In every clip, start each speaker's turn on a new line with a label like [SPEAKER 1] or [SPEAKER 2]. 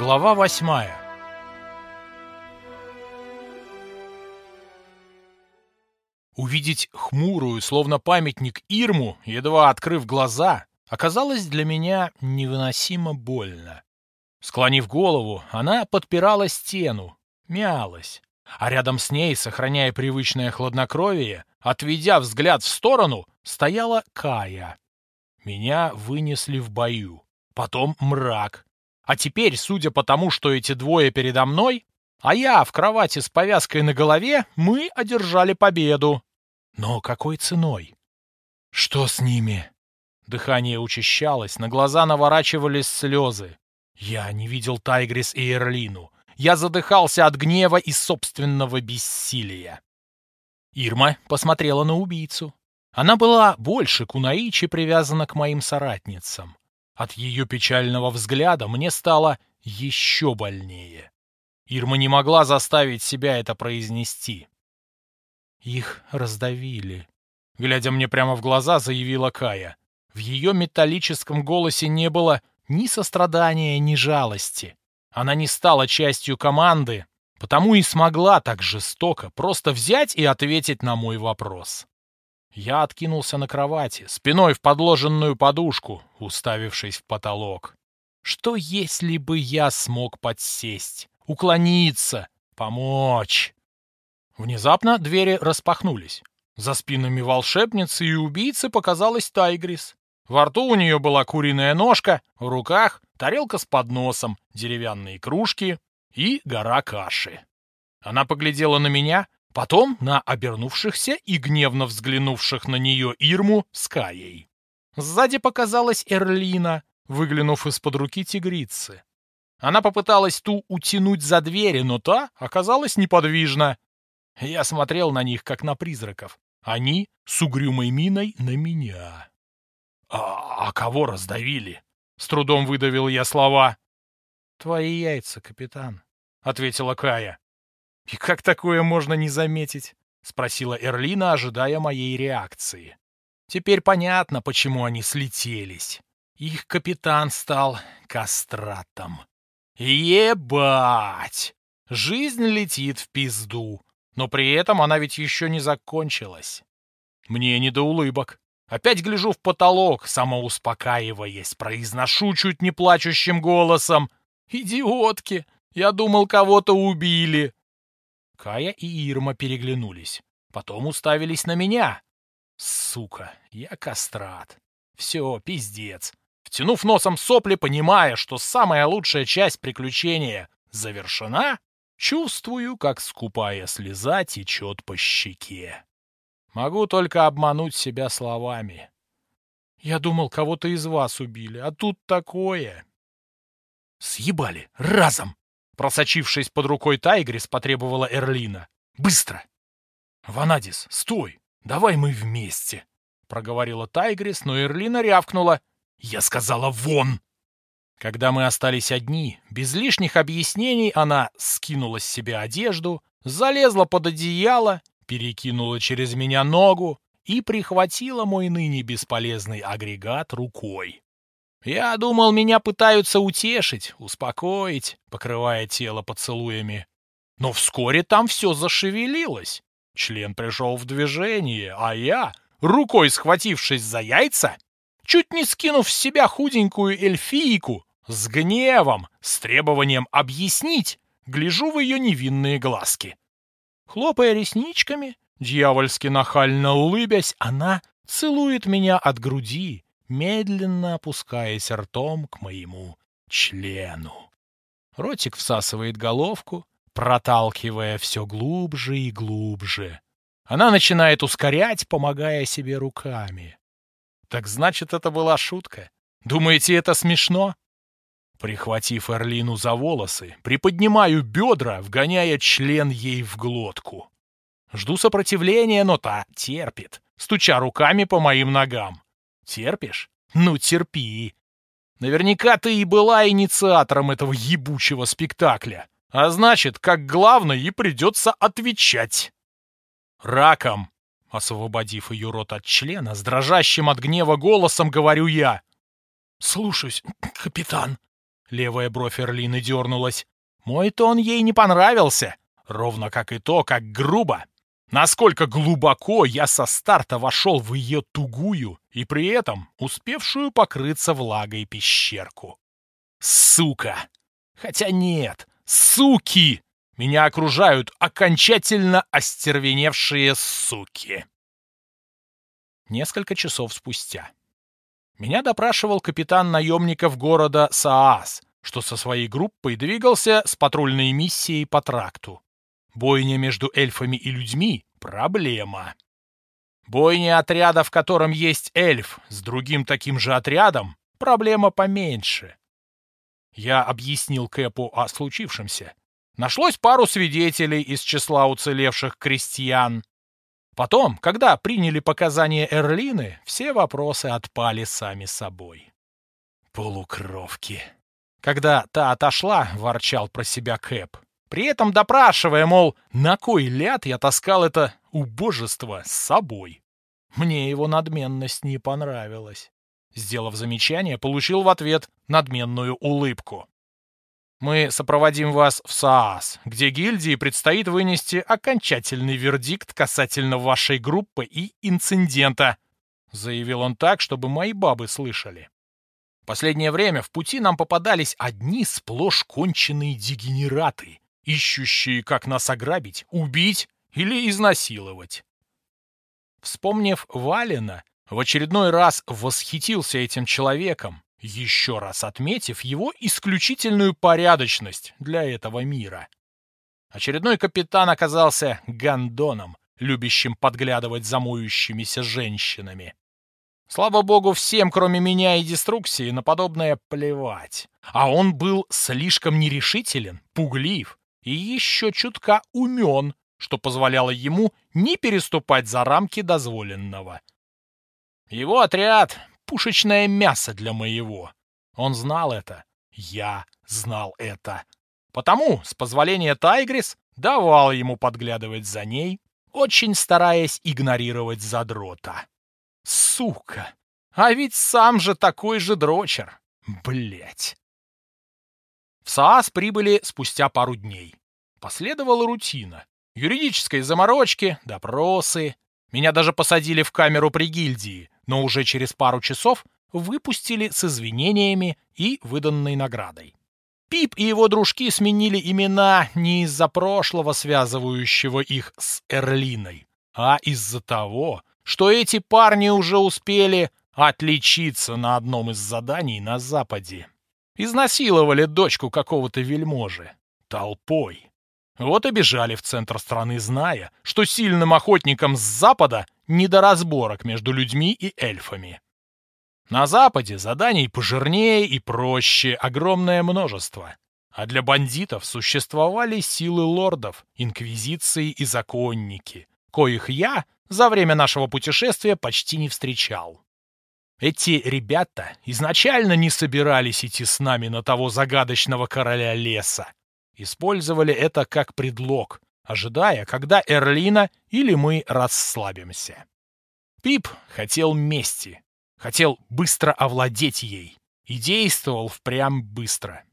[SPEAKER 1] Глава восьмая Увидеть хмурую, словно памятник Ирму, едва открыв глаза, оказалось для меня невыносимо больно. Склонив голову, она подпирала стену, мялась, а рядом с ней, сохраняя привычное хладнокровие, отведя взгляд в сторону, стояла Кая. Меня вынесли в бою, потом мрак, а теперь, судя по тому, что эти двое передо мной, а я в кровати с повязкой на голове, мы одержали победу. Но какой ценой? Что с ними? Дыхание учащалось, на глаза наворачивались слезы. Я не видел Тайгрис и Эрлину. Я задыхался от гнева и собственного бессилия. Ирма посмотрела на убийцу. Она была больше Кунаичи привязана к моим соратницам. От ее печального взгляда мне стало еще больнее. Ирма не могла заставить себя это произнести. Их раздавили. Глядя мне прямо в глаза, заявила Кая. В ее металлическом голосе не было ни сострадания, ни жалости. Она не стала частью команды, потому и смогла так жестоко просто взять и ответить на мой вопрос. Я откинулся на кровати, спиной в подложенную подушку, уставившись в потолок. Что если бы я смог подсесть, уклониться, помочь? Внезапно двери распахнулись. За спинами волшебницы и убийцы показалась Тайгрис. Во рту у нее была куриная ножка, в руках тарелка с подносом, деревянные кружки и гора каши. Она поглядела на меня, потом на обернувшихся и гневно взглянувших на нее Ирму с Каей. Сзади показалась Эрлина, выглянув из-под руки тигрицы. Она попыталась ту утянуть за двери, но та оказалась неподвижна. Я смотрел на них, как на призраков. Они с угрюмой миной на меня. «А, а кого раздавили?» — с трудом выдавил я слова. «Твои яйца, капитан», — ответила Кая. «И как такое можно не заметить?» — спросила Эрлина, ожидая моей реакции. «Теперь понятно, почему они слетелись. Их капитан стал кастратом. Ебать! Жизнь летит в пизду, но при этом она ведь еще не закончилась. Мне не до улыбок. Опять гляжу в потолок, самоуспокаиваясь, произношу чуть не плачущим голосом. «Идиотки! Я думал, кого-то убили!» Кая и Ирма переглянулись. Потом уставились на меня. Сука, я кастрат. Все, пиздец. Втянув носом сопли, понимая, что самая лучшая часть приключения завершена, чувствую, как скупая слеза течет по щеке. Могу только обмануть себя словами. Я думал, кого-то из вас убили, а тут такое. Съебали, разом! Просочившись под рукой Тайгрис, потребовала Эрлина. Быстро! Ванадис, стой! Давай мы вместе! Проговорила Тайгрис, но Эрлина рявкнула. Я сказала вон! Когда мы остались одни, без лишних объяснений она скинула с себя одежду, залезла под одеяло перекинула через меня ногу и прихватила мой ныне бесполезный агрегат рукой. Я думал, меня пытаются утешить, успокоить, покрывая тело поцелуями. Но вскоре там все зашевелилось. Член пришел в движение, а я, рукой схватившись за яйца, чуть не скинув с себя худенькую эльфийку, с гневом, с требованием объяснить, гляжу в ее невинные глазки. Хлопая ресничками, дьявольски нахально улыбясь, она целует меня от груди, медленно опускаясь ртом к моему члену. Ротик всасывает головку, проталкивая все глубже и глубже. Она начинает ускорять, помогая себе руками. Так значит, это была шутка. Думаете, это смешно? Прихватив Эрлину за волосы, приподнимаю бедра, вгоняя член ей в глотку. Жду сопротивления, но та терпит, стуча руками по моим ногам. Терпишь? Ну, терпи. Наверняка ты и была инициатором этого ебучего спектакля. А значит, как главное, и придется отвечать. Раком, освободив ее рот от члена, с дрожащим от гнева голосом говорю я. «Слушаюсь, капитан», Левая бровь Эрлины дернулась. Мой тон ей не понравился, ровно как и то, как грубо. Насколько глубоко я со старта вошел в ее тугую и при этом успевшую покрыться влагой пещерку. Сука! Хотя нет, суки! Меня окружают окончательно остервеневшие суки. Несколько часов спустя. Меня допрашивал капитан наемников города Саас, что со своей группой двигался с патрульной миссией по тракту. Бойня между эльфами и людьми — проблема. Бойня отряда, в котором есть эльф, с другим таким же отрядом — проблема поменьше. Я объяснил Кэпу о случившемся. Нашлось пару свидетелей из числа уцелевших крестьян. Потом, когда приняли показания Эрлины, все вопросы отпали сами собой. Полукровки. Когда та отошла, ворчал про себя Кэп. При этом допрашивая, мол, на кой ляд я таскал это убожество с собой. Мне его надменность не понравилась. Сделав замечание, получил в ответ надменную улыбку. Мы сопроводим вас в СААС, где гильдии предстоит вынести окончательный вердикт касательно вашей группы и инцидента, заявил он так, чтобы мои бабы слышали. Последнее время в пути нам попадались одни сплошь конченые дегенераты, ищущие, как нас ограбить, убить или изнасиловать. Вспомнив Валина, в очередной раз восхитился этим человеком, еще раз отметив его исключительную порядочность для этого мира. Очередной капитан оказался гондоном, любящим подглядывать за моющимися женщинами. Слава богу, всем, кроме меня и деструкции, на подобное плевать. А он был слишком нерешителен, пуглив и еще чутка умен, что позволяло ему не переступать за рамки дозволенного. Его отряд — пушечное мясо для моего. Он знал это. Я знал это. Потому, с позволения Тайгрис, давал ему подглядывать за ней, очень стараясь игнорировать задрота. Сука! А ведь сам же такой же дрочер. Блять. В СААС прибыли спустя пару дней. Последовала рутина. Юридические заморочки, допросы. Меня даже посадили в камеру при гильдии, но уже через пару часов выпустили с извинениями и выданной наградой. Пип и его дружки сменили имена не из-за прошлого, связывающего их с Эрлиной, а из-за того, что эти парни уже успели отличиться на одном из заданий на Западе. Изнасиловали дочку какого-то вельможи. Толпой. Вот и бежали в центр страны, зная, что сильным охотникам с запада не до разборок между людьми и эльфами. На западе заданий пожирнее и проще огромное множество, а для бандитов существовали силы лордов, инквизиции и законники, коих я за время нашего путешествия почти не встречал. Эти ребята изначально не собирались идти с нами на того загадочного короля леса, использовали это как предлог, ожидая, когда Эрлина или мы расслабимся. Пип хотел мести, хотел быстро овладеть ей и действовал впрямь быстро.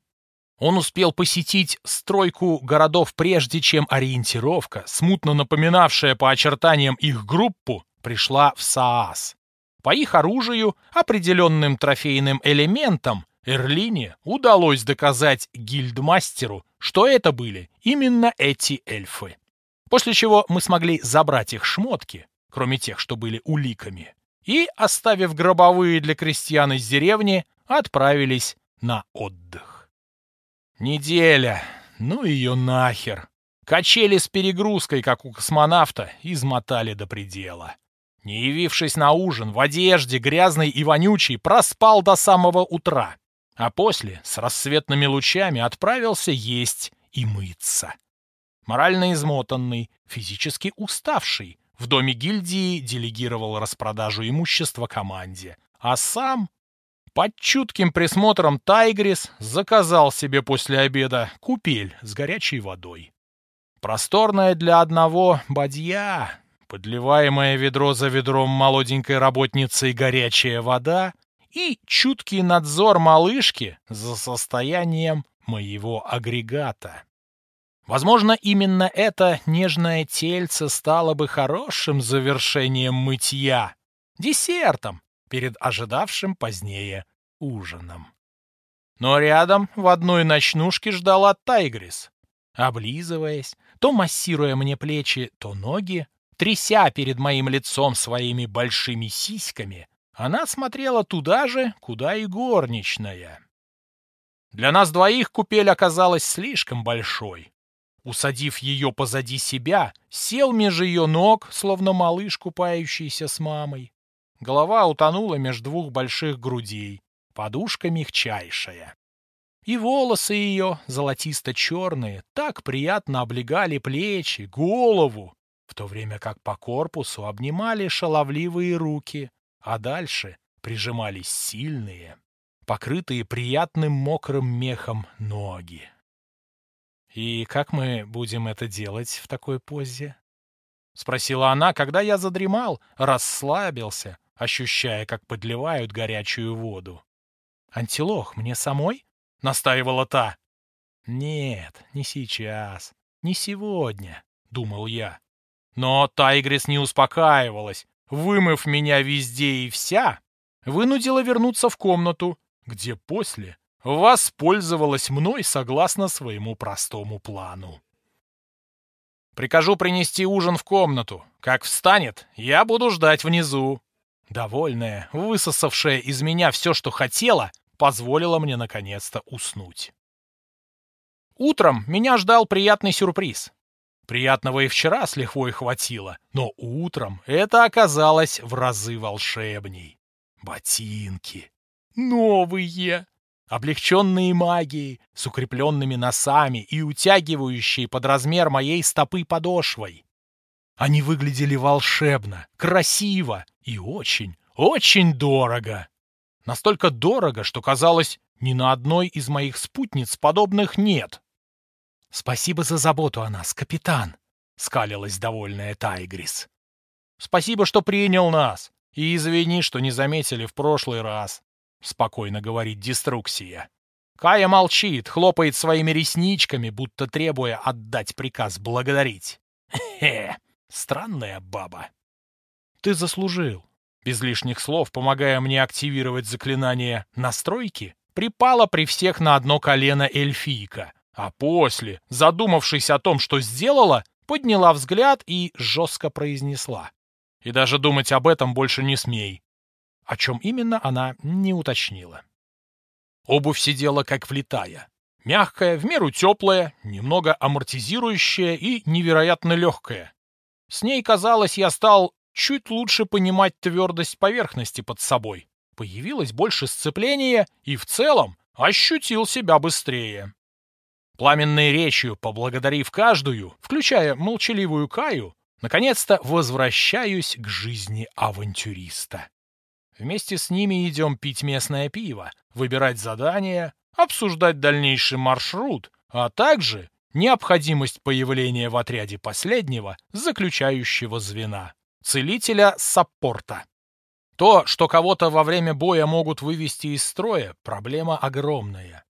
[SPEAKER 1] Он успел посетить стройку городов прежде, чем ориентировка, смутно напоминавшая по очертаниям их группу, пришла в Саас. По их оружию, определенным трофейным элементам, Эрлине удалось доказать гильдмастеру, что это были именно эти эльфы. После чего мы смогли забрать их шмотки, кроме тех, что были уликами, и, оставив гробовые для крестьян из деревни, отправились на отдых. Неделя, ну ее нахер. Качели с перегрузкой, как у космонавта, измотали до предела. Не явившись на ужин, в одежде, грязной и вонючей, проспал до самого утра а после с рассветными лучами отправился есть и мыться. Морально измотанный, физически уставший, в доме гильдии делегировал распродажу имущества команде, а сам под чутким присмотром Тайгрис заказал себе после обеда купель с горячей водой. Просторная для одного бадья, подливаемое ведро за ведром молоденькой работницей горячая вода и чуткий надзор малышки за состоянием моего агрегата. Возможно, именно это нежное тельце стало бы хорошим завершением мытья, десертом перед ожидавшим позднее ужином. Но рядом в одной ночнушке ждала Тайгрис. Облизываясь, то массируя мне плечи, то ноги, тряся перед моим лицом своими большими сиськами, она смотрела туда же, куда и горничная. Для нас двоих купель оказалась слишком большой. Усадив ее позади себя, сел меж ее ног, словно малыш, купающийся с мамой. Голова утонула меж двух больших грудей, подушка мягчайшая. И волосы ее, золотисто-черные, так приятно облегали плечи, голову, то время как по корпусу обнимали шаловливые руки, а дальше прижимались сильные, покрытые приятным мокрым мехом ноги. «И как мы будем это делать в такой позе?» — спросила она, когда я задремал, расслабился, ощущая, как подливают горячую воду. «Антилох, мне самой?» — настаивала та. «Нет, не сейчас, не сегодня», — думал я. Но Тайгрис не успокаивалась, вымыв меня везде и вся, вынудила вернуться в комнату, где после воспользовалась мной согласно своему простому плану. Прикажу принести ужин в комнату. Как встанет, я буду ждать внизу. Довольная, высосавшая из меня все, что хотела, позволила мне наконец-то уснуть. Утром меня ждал приятный сюрприз. Приятного и вчера с лихвой хватило, но утром это оказалось в разы волшебней. Ботинки. Новые облегченные магией, с укрепленными носами и утягивающие под размер моей стопы подошвой. Они выглядели волшебно, красиво и очень, очень дорого. Настолько дорого, что казалось, ни на одной из моих спутниц подобных нет. «Спасибо за заботу о нас, капитан», — скалилась довольная Тайгрис. «Спасибо, что принял нас, и извини, что не заметили в прошлый раз. — спокойно говорит Деструксия. Кая молчит, хлопает своими ресничками, будто требуя отдать приказ благодарить. Хе, странная баба. Ты заслужил. Без лишних слов, помогая мне активировать заклинание настройки, припала при всех на одно колено эльфийка, а после, задумавшись о том, что сделала, подняла взгляд и жестко произнесла. И даже думать об этом больше не смей. О чем именно она не уточнила. Обувь сидела как влитая. Мягкая, в меру теплая, немного амортизирующая и невероятно легкая. С ней, казалось, я стал чуть лучше понимать твердость поверхности под собой. Появилось больше сцепления и в целом ощутил себя быстрее. Пламенной речью, поблагодарив каждую, включая молчаливую Каю, наконец-то возвращаюсь к жизни авантюриста. Вместе с ними идем пить местное пиво, выбирать задания, обсуждать дальнейший маршрут, а также необходимость появления в отряде последнего, заключающего звена, целителя саппорта. То, что кого-то во время боя могут вывести из строя, проблема огромная.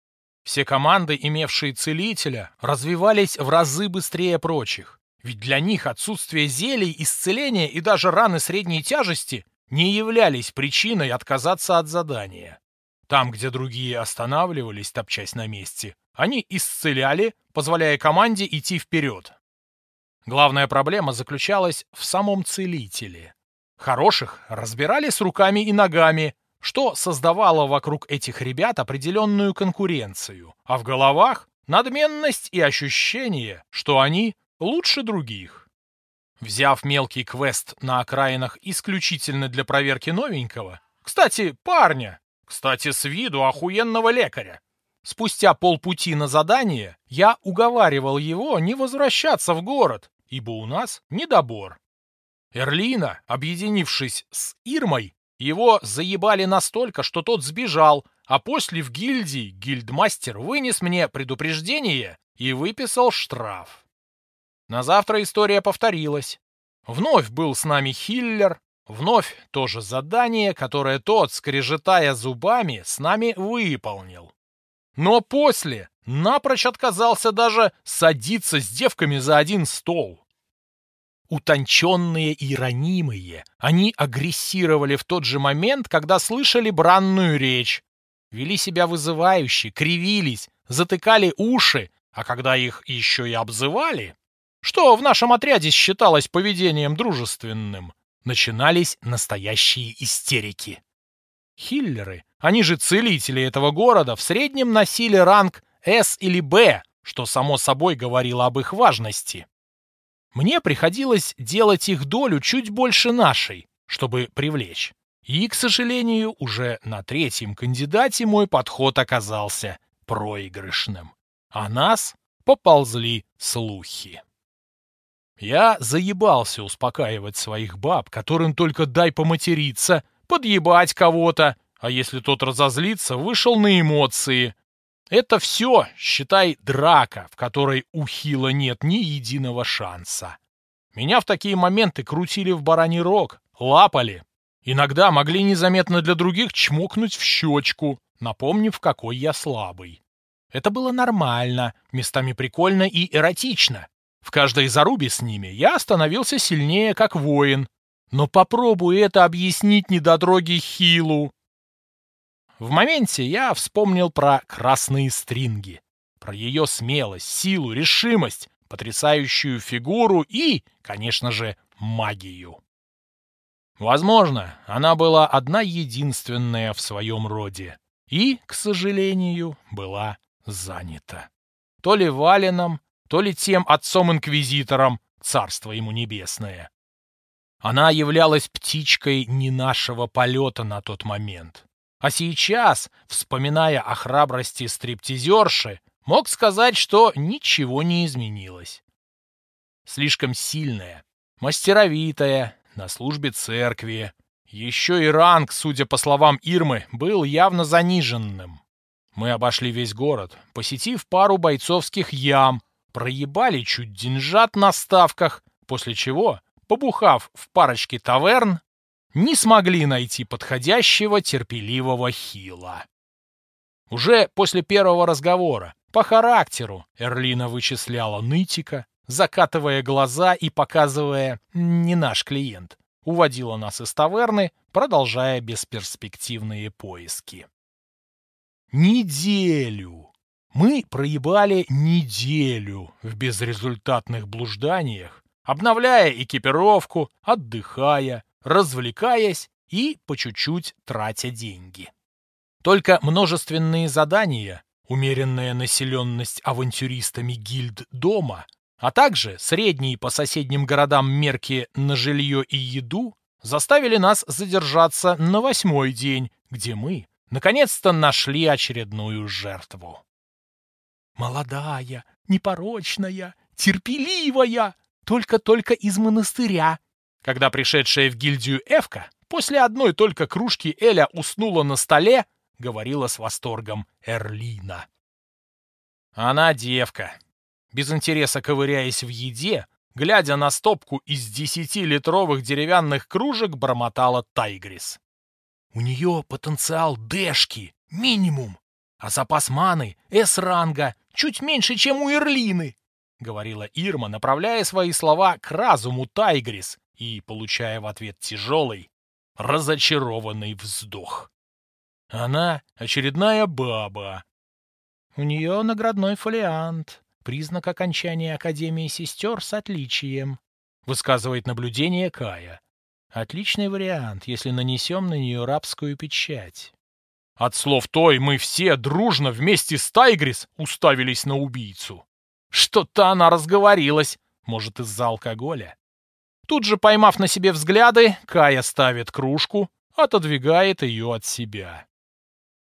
[SPEAKER 1] Все команды, имевшие целителя, развивались в разы быстрее прочих. Ведь для них отсутствие зелий, исцеления и даже раны средней тяжести не являлись причиной отказаться от задания. Там, где другие останавливались, топчась на месте, они исцеляли, позволяя команде идти вперед. Главная проблема заключалась в самом целителе. Хороших разбирали с руками и ногами, что создавало вокруг этих ребят определенную конкуренцию, а в головах — надменность и ощущение, что они лучше других. Взяв мелкий квест на окраинах исключительно для проверки новенького, кстати, парня, кстати, с виду охуенного лекаря, спустя полпути на задание я уговаривал его не возвращаться в город, ибо у нас недобор. Эрлина, объединившись с Ирмой, его заебали настолько, что тот сбежал, а после в гильдии гильдмастер вынес мне предупреждение и выписал штраф. На завтра история повторилась. Вновь был с нами Хиллер, Вновь то же задание, которое тот, скрежетая зубами, с нами выполнил. Но после напрочь отказался даже садиться с девками за один стол. Утонченные и ранимые, они агрессировали в тот же момент, когда слышали бранную речь. Вели себя вызывающе, кривились, затыкали уши, а когда их еще и обзывали, что в нашем отряде считалось поведением дружественным, начинались настоящие истерики. Хиллеры, они же целители этого города, в среднем носили ранг С или Б, что само собой говорило об их важности. Мне приходилось делать их долю чуть больше нашей, чтобы привлечь. И, к сожалению, уже на третьем кандидате мой подход оказался проигрышным. А нас поползли слухи. Я заебался успокаивать своих баб, которым только дай поматериться, подъебать кого-то, а если тот разозлится, вышел на эмоции. Это все, считай, драка, в которой у Хила нет ни единого шанса. Меня в такие моменты крутили в бараний рог, лапали. Иногда могли незаметно для других чмокнуть в щечку, напомнив, какой я слабый. Это было нормально, местами прикольно и эротично. В каждой зарубе с ними я становился сильнее, как воин. Но попробуй это объяснить недодроги Хилу. В моменте я вспомнил про красные стринги, про ее смелость, силу, решимость, потрясающую фигуру и, конечно же, магию. Возможно, она была одна единственная в своем роде и, к сожалению, была занята. То ли Валином, то ли тем отцом-инквизитором, царство ему небесное. Она являлась птичкой не нашего полета на тот момент. А сейчас, вспоминая о храбрости стриптизерши, мог сказать, что ничего не изменилось. Слишком сильная, мастеровитая, на службе церкви. Еще и ранг, судя по словам Ирмы, был явно заниженным. Мы обошли весь город, посетив пару бойцовских ям, проебали чуть деньжат на ставках, после чего, побухав в парочке таверн, не смогли найти подходящего терпеливого хила. Уже после первого разговора по характеру Эрлина вычисляла нытика, закатывая глаза и показывая «не наш клиент», уводила нас из таверны, продолжая бесперспективные поиски. Неделю! Мы проебали неделю в безрезультатных блужданиях, обновляя экипировку, отдыхая, развлекаясь и по чуть-чуть тратя деньги. Только множественные задания, умеренная населенность авантюристами гильд дома, а также средние по соседним городам мерки на жилье и еду заставили нас задержаться на восьмой день, где мы наконец-то нашли очередную жертву. Молодая, непорочная, терпеливая, только-только из монастыря, когда пришедшая в гильдию Эвка после одной только кружки Эля уснула на столе, говорила с восторгом Эрлина. Она девка. Без интереса ковыряясь в еде, глядя на стопку из десятилитровых деревянных кружек, бормотала Тайгрис. У нее потенциал Дэшки, минимум, а запас маны С-ранга чуть меньше, чем у Эрлины, говорила Ирма, направляя свои слова к разуму Тайгрис, и получая в ответ тяжелый, разочарованный вздох. Она очередная баба. У нее наградной фолиант, признак окончания Академии сестер с отличием, высказывает наблюдение Кая. Отличный вариант, если нанесем на нее рабскую печать. От слов той мы все дружно вместе с Тайгрис уставились на убийцу. Что-то она разговорилась, может, из-за алкоголя. Тут же, поймав на себе взгляды, Кая ставит кружку, отодвигает ее от себя.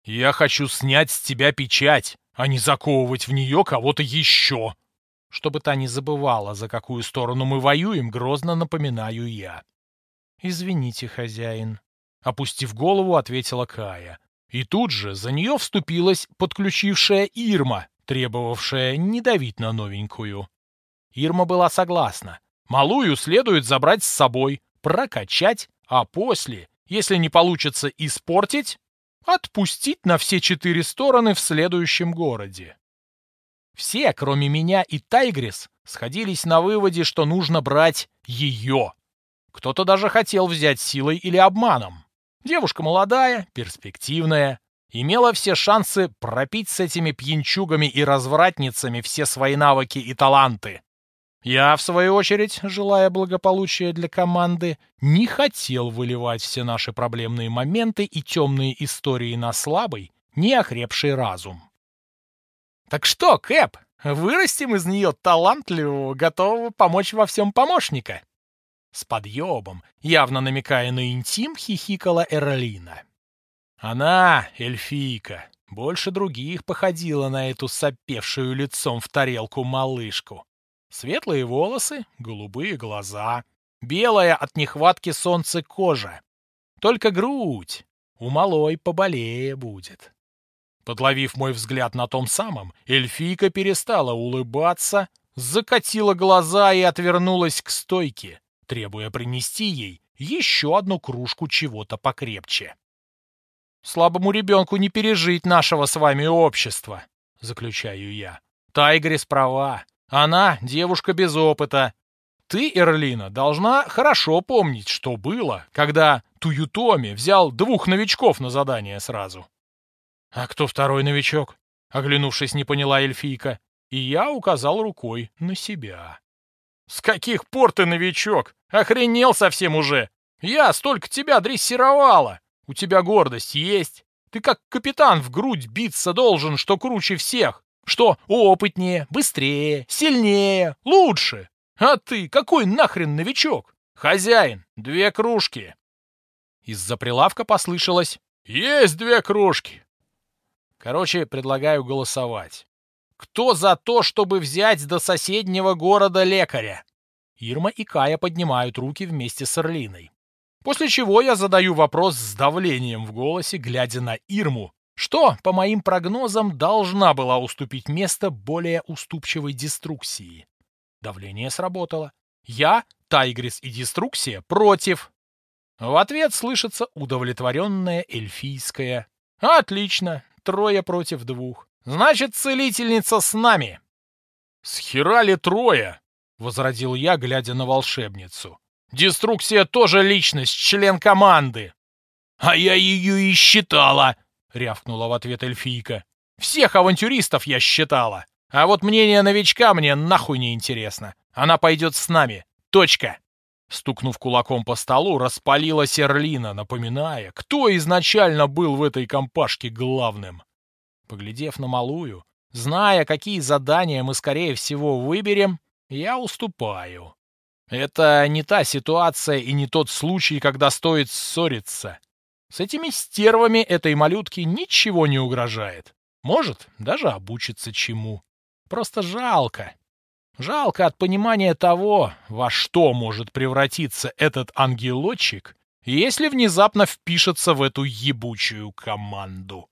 [SPEAKER 1] «Я хочу снять с тебя печать, а не заковывать в нее кого-то еще!» Чтобы та не забывала, за какую сторону мы воюем, грозно напоминаю я. «Извините, хозяин», — опустив голову, ответила Кая. И тут же за нее вступилась подключившая Ирма, требовавшая не давить на новенькую. Ирма была согласна, Малую следует забрать с собой, прокачать, а после, если не получится испортить, отпустить на все четыре стороны в следующем городе. Все, кроме меня и Тайгрис, сходились на выводе, что нужно брать ее. Кто-то даже хотел взять силой или обманом. Девушка молодая, перспективная, имела все шансы пропить с этими пьянчугами и развратницами все свои навыки и таланты. Я, в свою очередь, желая благополучия для команды, не хотел выливать все наши проблемные моменты и темные истории на слабый, неохрепший разум. Так что, Кэп, вырастим из нее талантливого, готового помочь во всем помощника? С подъебом, явно намекая на интим, хихикала Эрлина. Она, эльфийка, больше других походила на эту сопевшую лицом в тарелку малышку. Светлые волосы, голубые глаза, белая от нехватки солнца кожа. Только грудь у малой поболее будет. Подловив мой взгляд на том самом, эльфийка перестала улыбаться, закатила глаза и отвернулась к стойке, требуя принести ей еще одну кружку чего-то покрепче. «Слабому ребенку не пережить нашего с вами общества», — заключаю я. «Тайгрис права. Она девушка без опыта. Ты, Эрлина, должна хорошо помнить, что было, когда Туютоми взял двух новичков на задание сразу. А кто второй новичок? Оглянувшись, не поняла эльфийка. И я указал рукой на себя. С каких пор ты новичок? Охренел совсем уже. Я столько тебя дрессировала. У тебя гордость есть. Ты как капитан в грудь биться должен, что круче всех. Что опытнее, быстрее, сильнее, лучше. А ты какой нахрен новичок? Хозяин, две кружки. Из-за прилавка послышалось «Есть две кружки!» Короче, предлагаю голосовать. Кто за то, чтобы взять до соседнего города лекаря? Ирма и Кая поднимают руки вместе с Орлиной. После чего я задаю вопрос с давлением в голосе, глядя на Ирму, что, по моим прогнозам, должна была уступить место более уступчивой деструкции. Давление сработало. Я, Тайгрис и Деструксия против. В ответ слышится удовлетворенное эльфийское. Отлично, трое против двух. Значит, целительница с нами. С хера ли трое? Возродил я, глядя на волшебницу. Деструксия тоже личность, член команды. А я ее и считала, — рявкнула в ответ эльфийка. «Всех авантюристов я считала. А вот мнение новичка мне нахуй не интересно. Она пойдет с нами. Точка!» Стукнув кулаком по столу, распалила Серлина, напоминая, кто изначально был в этой компашке главным. Поглядев на малую, зная, какие задания мы, скорее всего, выберем, я уступаю. Это не та ситуация и не тот случай, когда стоит ссориться. С этими стервами этой малютке ничего не угрожает. Может, даже обучиться чему. Просто жалко. Жалко от понимания того, во что может превратиться этот ангелочек, если внезапно впишется в эту ебучую команду.